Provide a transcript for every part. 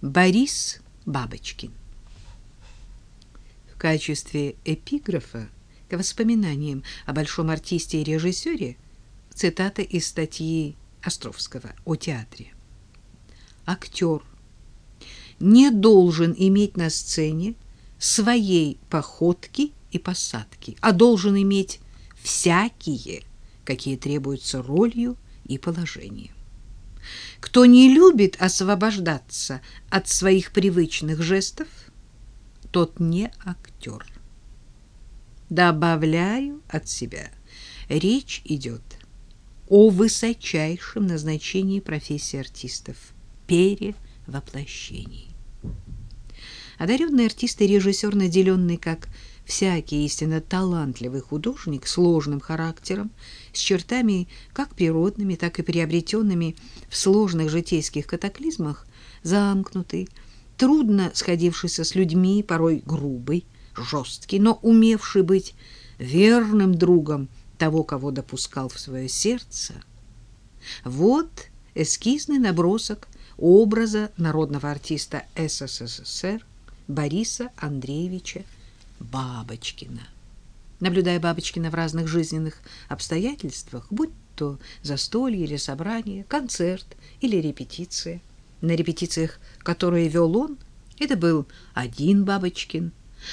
Борис Бабочкин. В качестве эпиграфа к воспоминаниям о большом артисте и режиссере цитата из статьи Островского о театре. Актер не должен иметь на сцене своей походки и посадки, а должен иметь всякие, какие требуются ролью и положением. Кто не любит освобождаться от своих привычных жестов, тот не актер. Добавляю от себя. Речь идет о высочайшем назначении профессии артистов – перевоплощении. Одаренный артист и режиссер, наделенный как всякий истинно талантливый художник с сложным характером, с чертами как природными, так и приобретенными в сложных житейских катаклизмах, замкнутый, трудно сходившийся с людьми, порой грубый, жесткий, но умевший быть верным другом того, кого допускал в свое сердце. Вот эскизный набросок образа народного артиста СССР Бориса Андреевича Бабочкина. Наблюдая Бабочкина в разных жизненных обстоятельствах, будь то застолье или собрание, концерт или репетиция, на репетициях, которые вел он, это был один Бабочкин.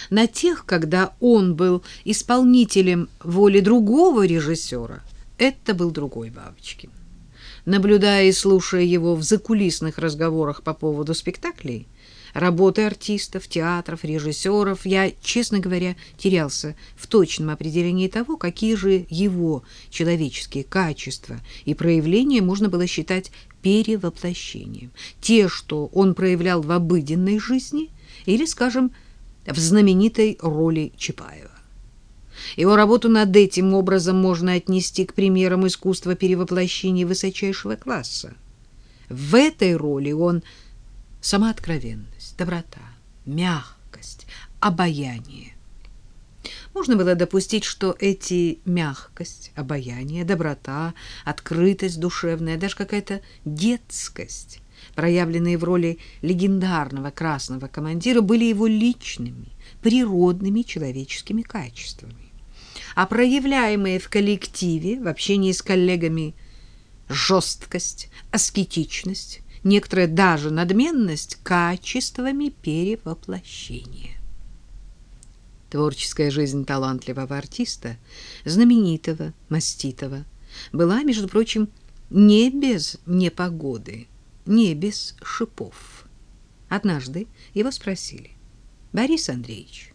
На тех, когда он был исполнителем воли другого режиссера, это был другой Бабочкин. Наблюдая и слушая его в закулисных разговорах по поводу спектаклей, работы артистов, театров, режиссеров, я, честно говоря, терялся в точном определении того, какие же его человеческие качества и проявления можно было считать перевоплощением. Те, что он проявлял в обыденной жизни или, скажем, в знаменитой роли Чапаева. Его работу над этим образом можно отнести к примерам искусства перевоплощения высочайшего класса. В этой роли он самооткровенность, доброта, мягкость, обаяние. Можно было допустить, что эти мягкость, обаяние, доброта, открытость душевная, даже какая-то детскость, проявленные в роли легендарного красного командира, были его личными, природными человеческими качествами. А проявляемые в коллективе, в общении с коллегами, жесткость, аскетичность, некоторая даже надменность качествами перевоплощения. Творческая жизнь талантливого артиста, знаменитого, маститого, была, между прочим, не без непогоды, не без шипов. Однажды его спросили, «Борис Андреевич,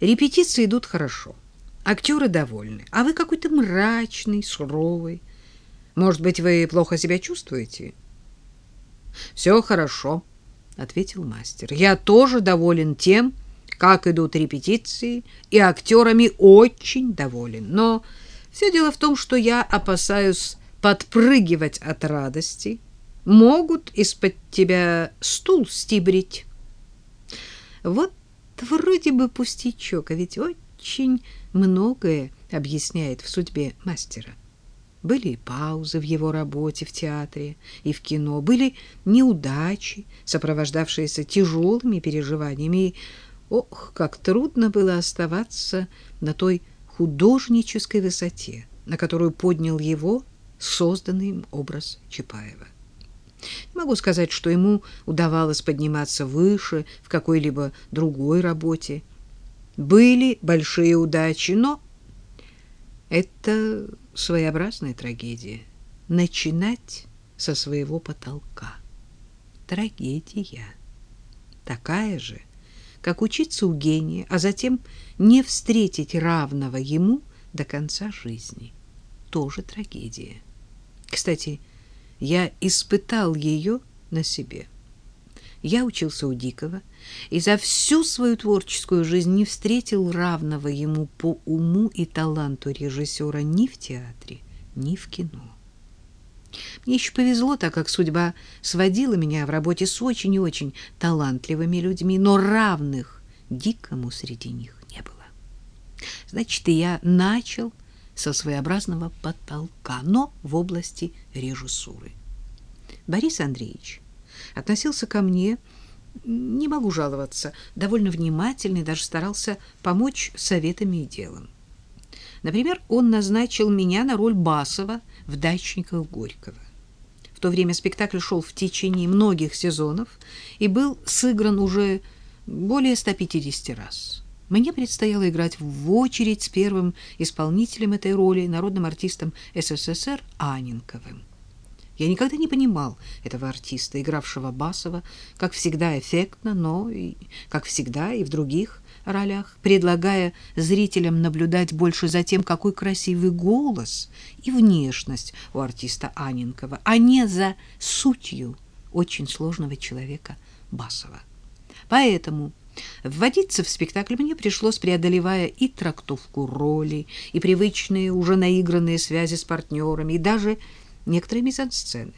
репетиции идут хорошо, актеры довольны, а вы какой-то мрачный, суровый. Может быть, вы плохо себя чувствуете?» Все хорошо, ответил мастер. Я тоже доволен тем, как идут репетиции, и актерами очень доволен. Но все дело в том, что я опасаюсь подпрыгивать от радости. Могут из-под тебя стул стибрить. Вот вроде бы пустячок, а ведь очень многое объясняет в судьбе мастера. Были и паузы в его работе в театре и в кино, были неудачи, сопровождавшиеся тяжелыми переживаниями. И, ох, как трудно было оставаться на той художнической высоте, на которую поднял его созданный им образ Чапаева. Не могу сказать, что ему удавалось подниматься выше в какой-либо другой работе. Были большие удачи, но это своеобразная трагедия. Начинать со своего потолка. Трагедия. Такая же, как учиться у гения, а затем не встретить равного ему до конца жизни. Тоже трагедия. Кстати, я испытал ее на себе. Я учился у Дикого и за всю свою творческую жизнь не встретил равного ему по уму и таланту режиссера ни в театре, ни в кино. Мне еще повезло, так как судьба сводила меня в работе с очень и очень талантливыми людьми, но равных Дикому среди них не было. Значит, и я начал со своеобразного потолка, но в области режиссуры. Борис Андреевич относился ко мне не могу жаловаться, довольно внимательный, даже старался помочь советами и делом. Например, он назначил меня на роль Басова в «Дачниках Горького». В то время спектакль шел в течение многих сезонов и был сыгран уже более 150 раз. Мне предстояло играть в очередь с первым исполнителем этой роли, народным артистом СССР Анинковым. Я никогда не понимал этого артиста, игравшего Басова, как всегда эффектно, но, и, как всегда, и в других ролях, предлагая зрителям наблюдать больше за тем, какой красивый голос и внешность у артиста Анинкова, а не за сутью очень сложного человека Басова. Поэтому вводиться в спектакль мне пришлось, преодолевая и трактовку роли, и привычные, уже наигранные связи с партнерами, и даже некоторые мизансцены.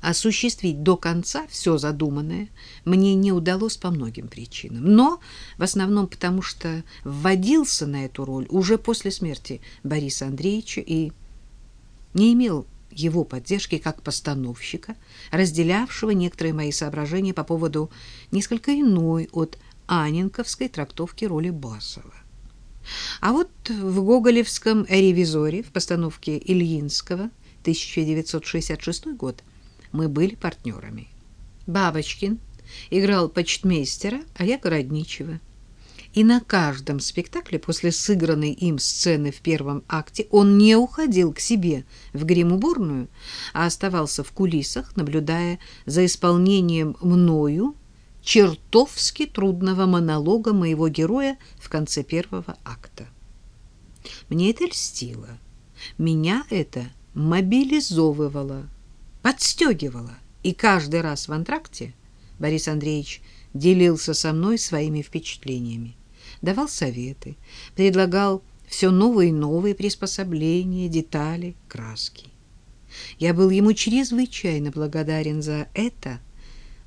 Осуществить до конца все задуманное мне не удалось по многим причинам, но в основном потому, что вводился на эту роль уже после смерти Бориса Андреевича и не имел его поддержки как постановщика, разделявшего некоторые мои соображения по поводу несколько иной от анинковской трактовки роли Басова. А вот в Гоголевском «Ревизоре» в постановке Ильинского 1966 год мы были партнерами. Бабочкин играл почтмейстера, а я Городничева. И на каждом спектакле после сыгранной им сцены в первом акте он не уходил к себе в гримуборную, а оставался в кулисах, наблюдая за исполнением мною чертовски трудного монолога моего героя в конце первого акта. Мне это льстило. Меня это мобилизовывало, подстегивало. И каждый раз в антракте Борис Андреевич делился со мной своими впечатлениями давал советы, предлагал все новые и новые приспособления, детали, краски. Я был ему чрезвычайно благодарен за это,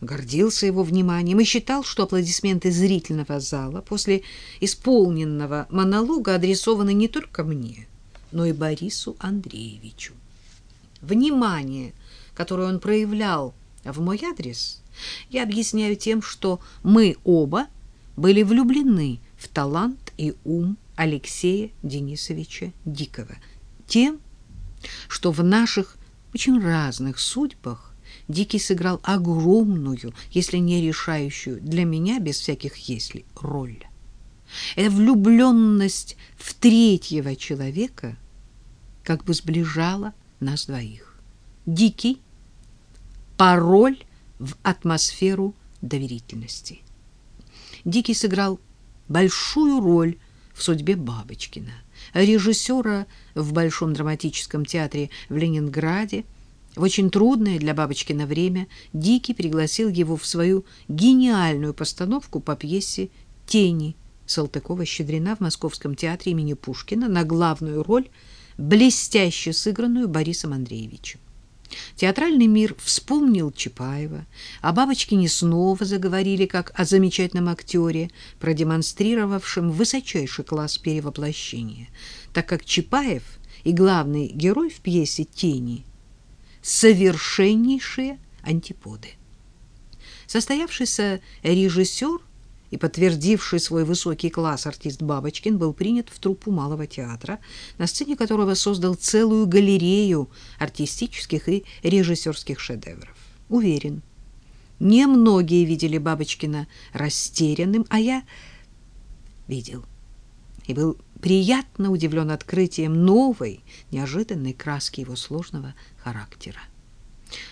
гордился его вниманием и считал, что аплодисменты зрительного зала после исполненного монолога адресованы не только мне, но и Борису Андреевичу. Внимание, которое он проявлял в мой адрес, я объясняю тем, что мы оба были влюблены в талант и ум Алексея Денисовича Дикого, тем, что в наших очень разных судьбах Дикий сыграл огромную, если не решающую для меня, без всяких «если», роль. Эта влюбленность в третьего человека как бы сближала нас двоих. Дикий — пароль в атмосферу доверительности. Дикий сыграл большую роль в судьбе Бабочкина, режиссера в Большом драматическом театре в Ленинграде. В очень трудное для Бабочкина время Дикий пригласил его в свою гениальную постановку по пьесе «Тени» Салтыкова-Щедрина в Московском театре имени Пушкина на главную роль, блестяще сыгранную Борисом Андреевичем. Театральный мир вспомнил Чапаева, а Бабочкине снова заговорили как о замечательном актере, продемонстрировавшем высочайший класс перевоплощения, так как Чапаев и главный герой в пьесе «Тени» — совершеннейшие антиподы. Состоявшийся режиссер — и подтвердивший свой высокий класс артист Бабочкин был принят в труппу Малого театра, на сцене которого создал целую галерею артистических и режиссерских шедевров. Уверен, немногие видели Бабочкина растерянным, а я видел и был приятно удивлен открытием новой, неожиданной краски его сложного характера.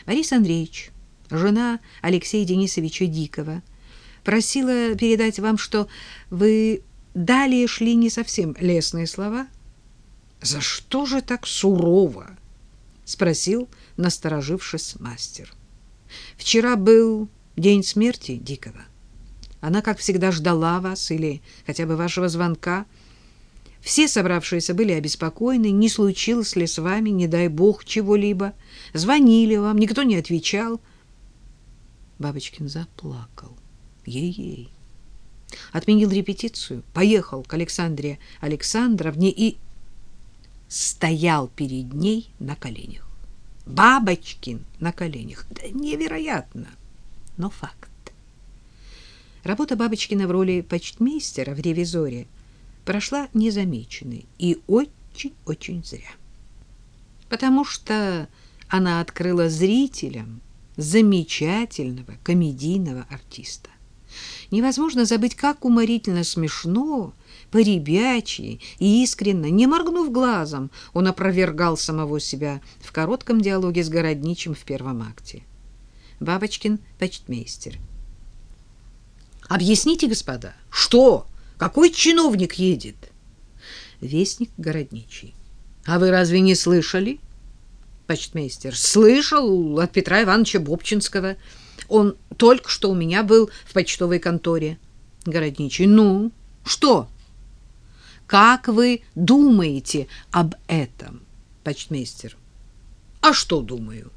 Борис Андреевич, жена Алексея Денисовича Дикого, просила передать вам, что вы далее шли не совсем лестные слова. За что же так сурово? спросил, насторожившись мастер. Вчера был день смерти Дикого. Она, как всегда, ждала вас или хотя бы вашего звонка. Все собравшиеся были обеспокоены, не случилось ли с вами, не дай бог, чего-либо. Звонили вам, никто не отвечал. Бабочкин заплакал. Ей-ей. Отменил репетицию, поехал к Александре Александровне и стоял перед ней на коленях. Бабочкин на коленях. Да невероятно, но факт. Работа Бабочкина в роли почтмейстера в «Ревизоре» прошла незамеченной и очень-очень зря. Потому что она открыла зрителям замечательного комедийного артиста. Невозможно забыть, как уморительно смешно, по-ребячьи и искренно, не моргнув глазом, он опровергал самого себя в коротком диалоге с Городничим в первом акте. Бабочкин — почтмейстер — Объясните, господа, что? Какой чиновник едет? Вестник городничий. А вы разве не слышали? Почтмейстер. Слышал от Петра Ивановича Бобчинского. Он только что у меня был в почтовой конторе. Городничий. Ну, что? Как вы думаете об этом? Почтмейстер. А что думаю?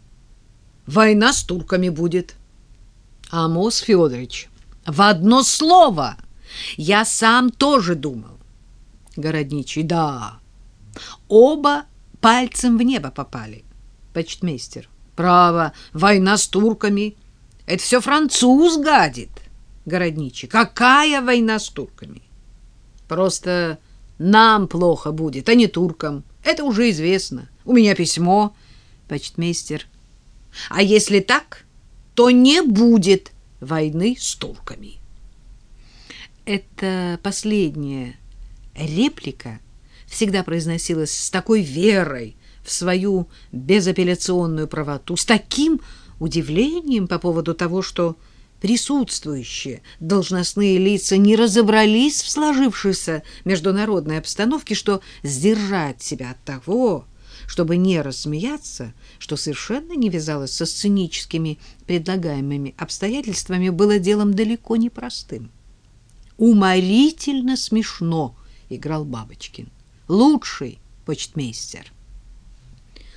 Война с турками будет. Амос Федорович в одно слово. Я сам тоже думал. Городничий, да. Оба пальцем в небо попали. Почтмейстер, право, война с турками. Это все француз гадит. Городничий, какая война с турками? Просто нам плохо будет, а не туркам. Это уже известно. У меня письмо. Почтмейстер, а если так, то не будет войны с турками. Это последняя реплика всегда произносилась с такой верой в свою безапелляционную правоту, с таким удивлением по поводу того, что присутствующие должностные лица не разобрались в сложившейся международной обстановке, что сдержать себя от того, чтобы не рассмеяться, что совершенно не вязалось со сценическими предлагаемыми обстоятельствами, было делом далеко не простым. «Уморительно смешно!» — играл Бабочкин. «Лучший почтмейстер!»